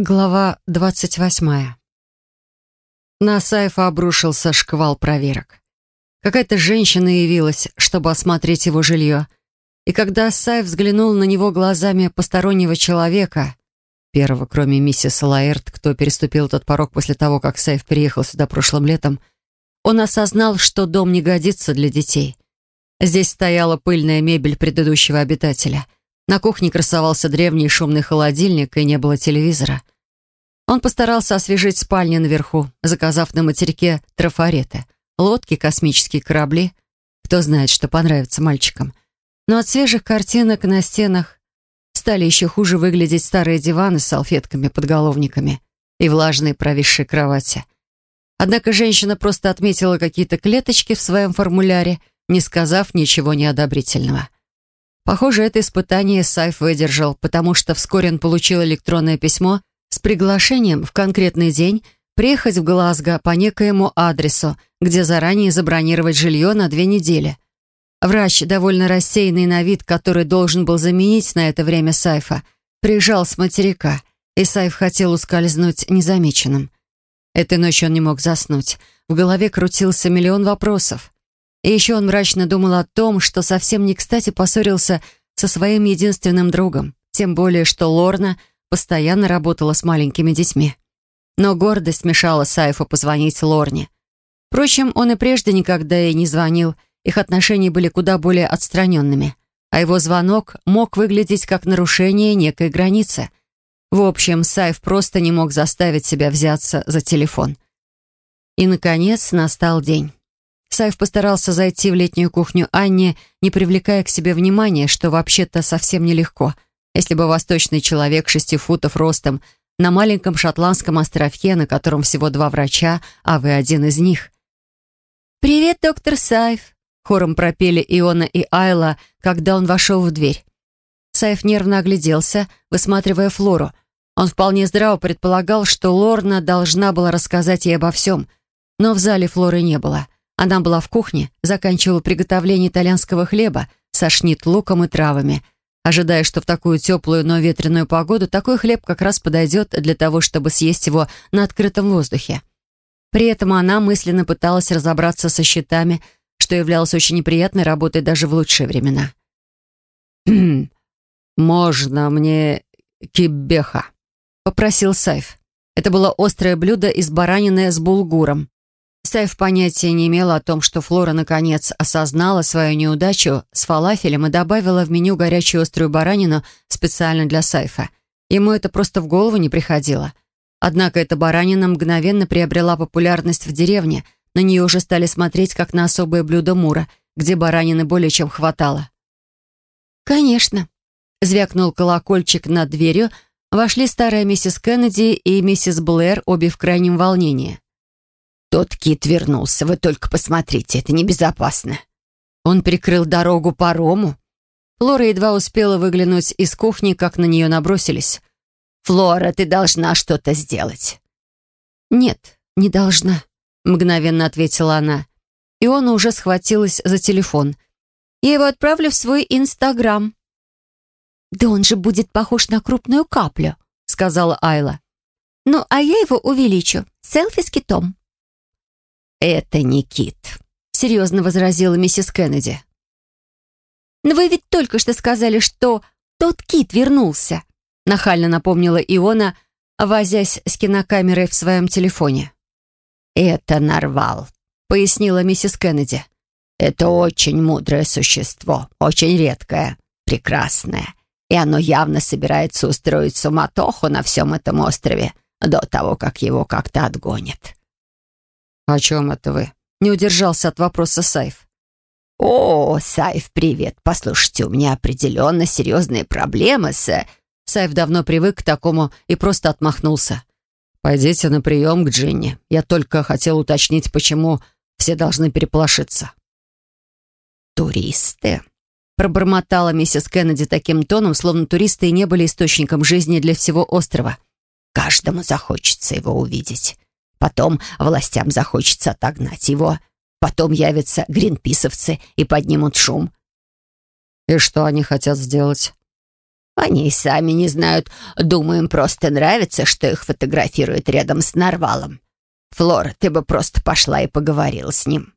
Глава двадцать восьмая. На Сайфа обрушился шквал проверок. Какая-то женщина явилась, чтобы осмотреть его жилье. И когда Сайф взглянул на него глазами постороннего человека, первого, кроме миссис Лаэрт, кто переступил этот порог после того, как Сайф приехал сюда прошлым летом, он осознал, что дом не годится для детей. Здесь стояла пыльная мебель предыдущего обитателя — на кухне красовался древний шумный холодильник, и не было телевизора. Он постарался освежить спальню наверху, заказав на материке трафареты, лодки, космические корабли. Кто знает, что понравится мальчикам. Но от свежих картинок на стенах стали еще хуже выглядеть старые диваны с салфетками-подголовниками и влажные провисшие кровати. Однако женщина просто отметила какие-то клеточки в своем формуляре, не сказав ничего неодобрительного. Похоже, это испытание Сайф выдержал, потому что вскоре он получил электронное письмо с приглашением в конкретный день приехать в Глазго по некоему адресу, где заранее забронировать жилье на две недели. Врач, довольно рассеянный на вид, который должен был заменить на это время Сайфа, приезжал с материка, и Сайф хотел ускользнуть незамеченным. Этой ночью он не мог заснуть. В голове крутился миллион вопросов. И еще он мрачно думал о том, что совсем не кстати поссорился со своим единственным другом, тем более, что Лорна постоянно работала с маленькими детьми. Но гордость мешала Сайфу позвонить Лорне. Впрочем, он и прежде никогда ей не звонил, их отношения были куда более отстраненными, а его звонок мог выглядеть как нарушение некой границы. В общем, Сайф просто не мог заставить себя взяться за телефон. И, наконец, настал день. Саев постарался зайти в летнюю кухню Анни, не привлекая к себе внимания, что вообще-то совсем нелегко. Если бы восточный человек шести футов ростом на маленьком шотландском островке, на котором всего два врача, а вы один из них. «Привет, доктор Саев!» — хором пропели Иона и Айла, когда он вошел в дверь. Саев нервно огляделся, высматривая Флору. Он вполне здраво предполагал, что Лорна должна была рассказать ей обо всем, но в зале Флоры не было — она была в кухне, заканчивала приготовление итальянского хлеба со шнит луком и травами, ожидая, что в такую теплую, но ветреную погоду такой хлеб как раз подойдет для того, чтобы съесть его на открытом воздухе. При этом она мысленно пыталась разобраться со счетами, что являлось очень неприятной работой даже в лучшие времена. «Можно мне кибеха?» — попросил Сайф. Это было острое блюдо из баранины с булгуром. Сайф понятия не имела о том, что Флора наконец осознала свою неудачу с фалафелем и добавила в меню горячую острую баранину специально для Сайфа. Ему это просто в голову не приходило. Однако эта баранина мгновенно приобрела популярность в деревне. На нее уже стали смотреть как на особое блюдо Мура, где баранины более чем хватало. «Конечно», — звякнул колокольчик над дверью, вошли старая миссис Кеннеди и миссис Блэр, обе в крайнем волнении. Тот кит вернулся, вы только посмотрите, это небезопасно. Он прикрыл дорогу парому. Флора едва успела выглянуть из кухни, как на нее набросились. «Флора, ты должна что-то сделать». «Нет, не должна», — мгновенно ответила она. И он уже схватилась за телефон. «Я его отправлю в свой Инстаграм». «Да он же будет похож на крупную каплю», — сказала Айла. «Ну, а я его увеличу. Селфи с китом». «Это не кит», — серьезно возразила миссис Кеннеди. «Но вы ведь только что сказали, что тот кит вернулся», — нахально напомнила Иона, возясь с кинокамерой в своем телефоне. «Это нарвал», — пояснила миссис Кеннеди. «Это очень мудрое существо, очень редкое, прекрасное, и оно явно собирается устроить суматоху на всем этом острове до того, как его как-то отгонят». «О чем это вы?» — не удержался от вопроса Сайф. «О, Сайф, привет. Послушайте, у меня определенно серьезные проблемы с...» Сайф давно привык к такому и просто отмахнулся. «Пойдите на прием к Джинни. Я только хотел уточнить, почему все должны переполошиться». «Туристы?» пробормотала миссис Кеннеди таким тоном, словно туристы и не были источником жизни для всего острова. «Каждому захочется его увидеть. Потом властям захочется отогнать его. Потом явятся гринписовцы и поднимут шум. И что они хотят сделать? Они и сами не знают. Думаю, просто нравится, что их фотографируют рядом с Нарвалом. Флора, ты бы просто пошла и поговорила с ним».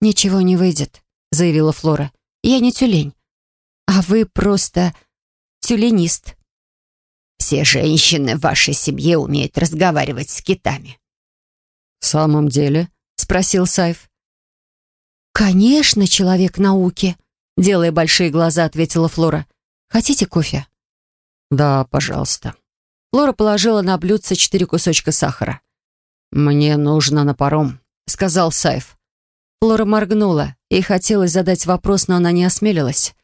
«Ничего не выйдет», — заявила Флора. «Я не тюлень. А вы просто тюленист». «Все женщины в вашей семье умеют разговаривать с китами». «В самом деле?» — спросил Сайф. «Конечно, человек науки», — делая большие глаза, ответила Флора. Хотите кофе?» «Да, пожалуйста». Лора положила на блюдце четыре кусочка сахара. «Мне нужно на паром», — сказал Сайф. Лора моргнула. и хотелось задать вопрос, но она не осмелилась.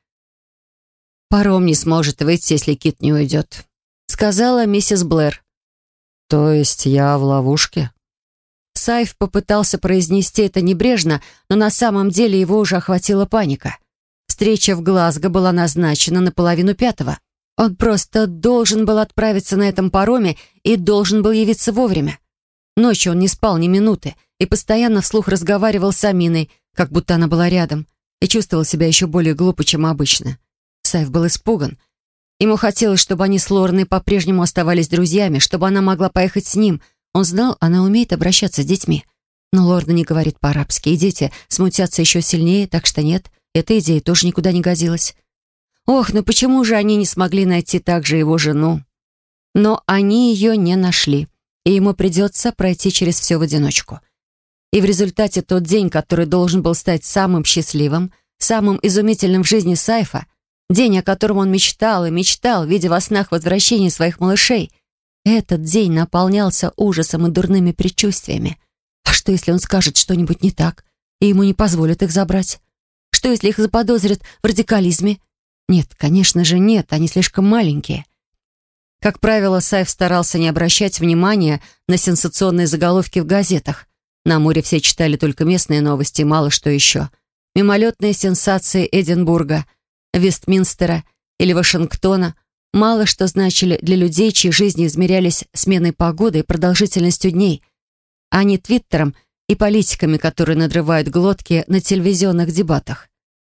«Паром не сможет выйти, если Кит не уйдет», — сказала миссис Блэр. «То есть я в ловушке?» Сайф попытался произнести это небрежно, но на самом деле его уже охватила паника. Встреча в Глазго была назначена на половину пятого. Он просто должен был отправиться на этом пароме и должен был явиться вовремя. Ночью он не спал ни минуты и постоянно вслух разговаривал с Аминой, как будто она была рядом, и чувствовал себя еще более глупо, чем обычно. Сайф был испуган. Ему хотелось, чтобы они с Лорной по-прежнему оставались друзьями, чтобы она могла поехать с ним. Он знал, она умеет обращаться с детьми. Но Лорна не говорит по-арабски, и дети смутятся еще сильнее, так что нет, эта идея тоже никуда не годилась. Ох, ну почему же они не смогли найти также его жену? Но они ее не нашли, и ему придется пройти через все в одиночку. И в результате тот день, который должен был стать самым счастливым, самым изумительным в жизни Сайфа, день, о котором он мечтал и мечтал, видя во снах возвращения своих малышей, этот день наполнялся ужасом и дурными предчувствиями. А что, если он скажет что-нибудь не так, и ему не позволят их забрать? Что, если их заподозрят в радикализме? Нет, конечно же, нет, они слишком маленькие. Как правило, Сайф старался не обращать внимания на сенсационные заголовки в газетах. На море все читали только местные новости, мало что еще. Мимолетные сенсации Эдинбурга, Вестминстера или Вашингтона мало что значили для людей, чьи жизни измерялись сменой погоды и продолжительностью дней, а не твиттером и политиками, которые надрывают глотки на телевизионных дебатах.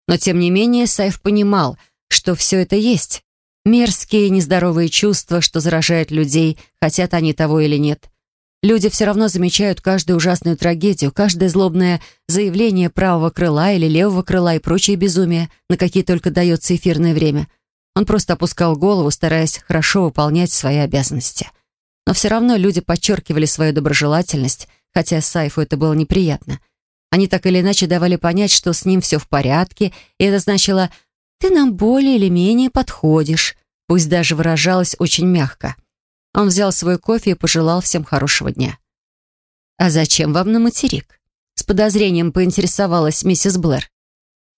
Но, тем не менее, Сайф понимал, что все это есть. Мерзкие, нездоровые чувства, что заражают людей, хотят они того или нет. Люди все равно замечают каждую ужасную трагедию, каждое злобное заявление правого крыла или левого крыла и прочие безумия, на какие только дается эфирное время. Он просто опускал голову, стараясь хорошо выполнять свои обязанности. Но все равно люди подчеркивали свою доброжелательность, хотя Сайфу это было неприятно. Они так или иначе давали понять, что с ним все в порядке, и это значило «ты нам более или менее подходишь», пусть даже выражалось очень мягко. Он взял свой кофе и пожелал всем хорошего дня. «А зачем вам на материк?» С подозрением поинтересовалась миссис Блэр.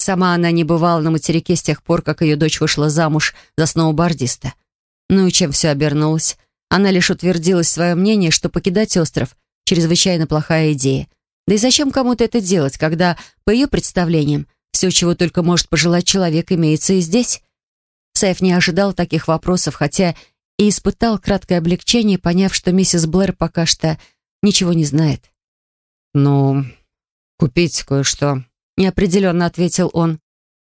Сама она не бывала на материке с тех пор, как ее дочь вышла замуж за сноубордиста. Ну и чем все обернулось? Она лишь утвердилась свое мнение, что покидать остров чрезвычайно плохая идея. Да и зачем кому-то это делать, когда, по ее представлениям, все, чего только может пожелать человек, имеется и здесь? Сайф не ожидал таких вопросов, хотя и испытал краткое облегчение, поняв, что миссис Блэр пока что ничего не знает. «Ну, купить кое-что», — неопределенно ответил он.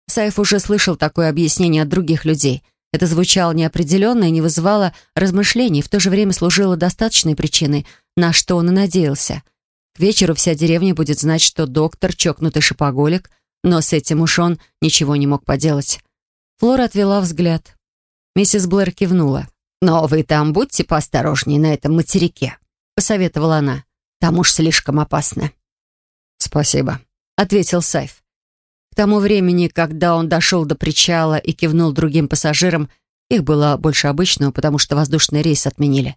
Сайф уже слышал такое объяснение от других людей. Это звучало неопределенно и не вызывало размышлений, в то же время служило достаточной причиной, на что он и надеялся. К вечеру вся деревня будет знать, что доктор — чокнутый шопоголик, но с этим уж он ничего не мог поделать. Флора отвела взгляд. Миссис Блэр кивнула. «Но вы там будьте поосторожнее на этом материке», — посоветовала она. «Там уж слишком опасно». «Спасибо», — ответил Сайф. К тому времени, когда он дошел до причала и кивнул другим пассажирам, их было больше обычного, потому что воздушный рейс отменили.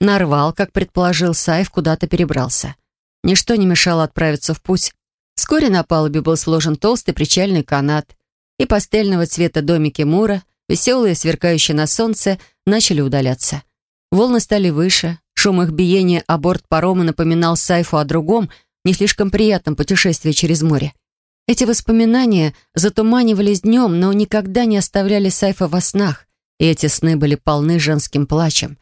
Нарвал, как предположил Сайф, куда-то перебрался. Ничто не мешало отправиться в путь. Вскоре на палубе был сложен толстый причальный канат, и пастельного цвета домики Мура, веселые, сверкающие на солнце, начали удаляться. Волны стали выше, шум их биения о борт парома напоминал Сайфу о другом, не слишком приятном путешествии через море. Эти воспоминания затуманивались днем, но никогда не оставляли Сайфа во снах, и эти сны были полны женским плачем.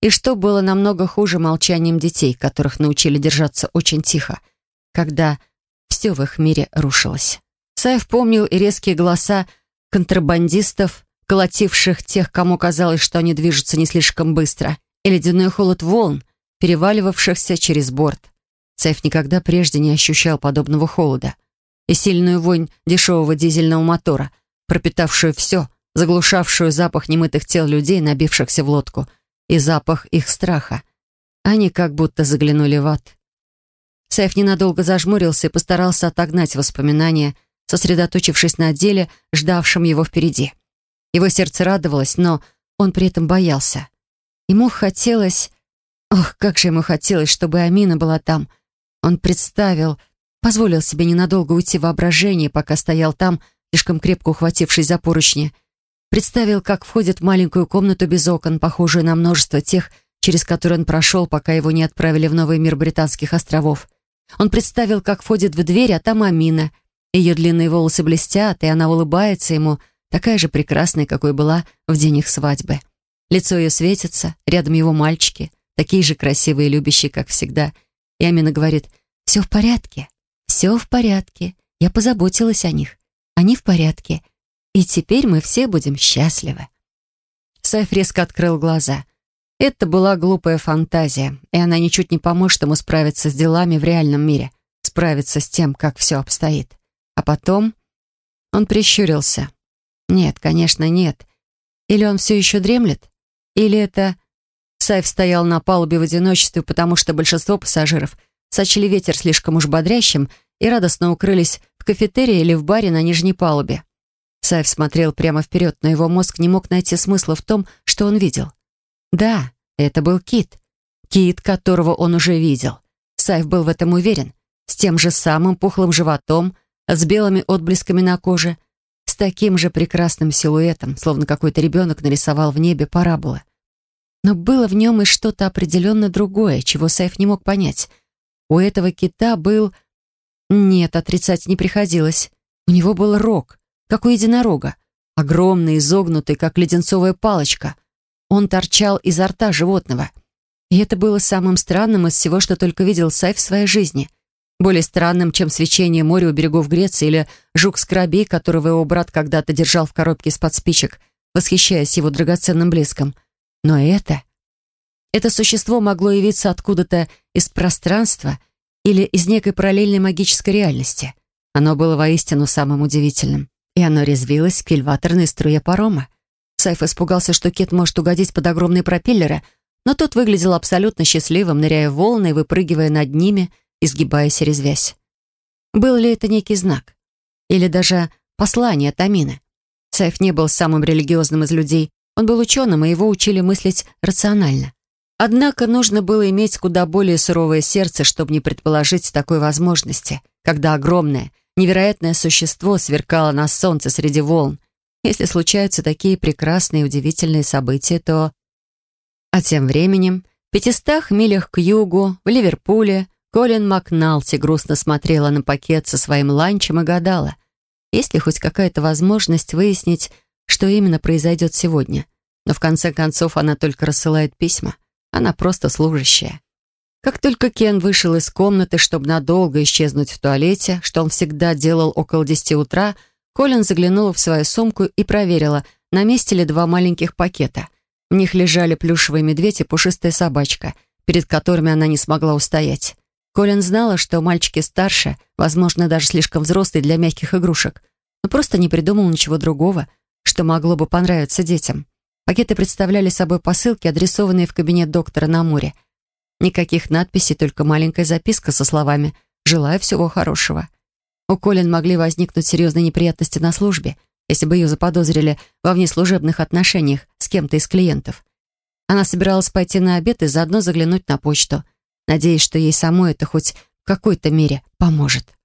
И что было намного хуже молчанием детей, которых научили держаться очень тихо, когда все в их мире рушилось. Сайф помнил и резкие голоса контрабандистов, колотивших тех, кому казалось, что они движутся не слишком быстро, и ледяной холод волн, переваливавшихся через борт. Сайф никогда прежде не ощущал подобного холода. И сильную вонь дешевого дизельного мотора, пропитавшую все, заглушавшую запах немытых тел людей, набившихся в лодку, и запах их страха. Они как будто заглянули в ад. Сайф ненадолго зажмурился и постарался отогнать воспоминания, сосредоточившись на деле, ждавшем его впереди. Его сердце радовалось, но он при этом боялся. Ему хотелось... Ох, как же ему хотелось, чтобы Амина была там. Он представил, позволил себе ненадолго уйти в воображение, пока стоял там, слишком крепко ухватившись за поручни. Представил, как входит в маленькую комнату без окон, похожую на множество тех, через которые он прошел, пока его не отправили в новый мир Британских островов. Он представил, как входит в дверь, а там Амина. Ее длинные волосы блестят, и она улыбается ему, такая же прекрасная, какой была в день их свадьбы. Лицо ее светится, рядом его мальчики, такие же красивые и любящие, как всегда. И Амина говорит, «Все в порядке, все в порядке, я позаботилась о них, они в порядке, и теперь мы все будем счастливы». Сайф резко открыл глаза. Это была глупая фантазия, и она ничуть не поможет ему справиться с делами в реальном мире, справиться с тем, как все обстоит. А потом он прищурился. Нет, конечно, нет. Или он все еще дремлет? Или это... Сайф стоял на палубе в одиночестве, потому что большинство пассажиров сочли ветер слишком уж бодрящим и радостно укрылись в кафетерии или в баре на нижней палубе. Сайф смотрел прямо вперед, но его мозг не мог найти смысла в том, что он видел. Да, это был кит. Кит, которого он уже видел. Сайф был в этом уверен. С тем же самым пухлым животом, с белыми отблесками на коже, с таким же прекрасным силуэтом, словно какой-то ребенок нарисовал в небе параболы. Но было в нем и что-то определенно другое, чего Сайф не мог понять. У этого кита был... Нет, отрицать не приходилось. У него был рог, как у единорога, огромный, изогнутый, как леденцовая палочка — он торчал изо рта животного. И это было самым странным из всего, что только видел Сайф в своей жизни. Более странным, чем свечение моря у берегов Греции или жук-скоробей, которого его брат когда-то держал в коробке из-под спичек, восхищаясь его драгоценным блеском. Но это... Это существо могло явиться откуда-то из пространства или из некой параллельной магической реальности. Оно было воистину самым удивительным. И оно резвилось в кильваторной струе парома. Сайф испугался, что Кит может угодить под огромные пропеллеры, но тот выглядел абсолютно счастливым, ныряя в волны и выпрыгивая над ними, изгибаясь и резвясь. Был ли это некий знак? Или даже послание от Амины? Сайф не был самым религиозным из людей. Он был ученым, и его учили мыслить рационально. Однако нужно было иметь куда более суровое сердце, чтобы не предположить такой возможности, когда огромное, невероятное существо сверкало на солнце среди волн, если случаются такие прекрасные и удивительные события, то... А тем временем, в пятистах милях к югу, в Ливерпуле, Колин Макналти грустно смотрела на пакет со своим ланчем и гадала, есть ли хоть какая-то возможность выяснить, что именно произойдет сегодня. Но в конце концов она только рассылает письма. Она просто служащая. Как только Кен вышел из комнаты, чтобы надолго исчезнуть в туалете, что он всегда делал около десяти утра, Колин заглянула в свою сумку и проверила, на месте ли два маленьких пакета. В них лежали плюшевый медведь и пушистая собачка, перед которыми она не смогла устоять. Колин знала, что мальчики старше, возможно, даже слишком взрослые для мягких игрушек, но просто не придумал ничего другого, что могло бы понравиться детям. Пакеты представляли собой посылки, адресованные в кабинет доктора на море. Никаких надписей, только маленькая записка со словами «Желаю всего хорошего». У Колин могли возникнуть серьезные неприятности на службе, если бы ее заподозрили во внеслужебных отношениях с кем-то из клиентов. Она собиралась пойти на обед и заодно заглянуть на почту, надеясь, что ей самой это хоть в какой-то мере поможет.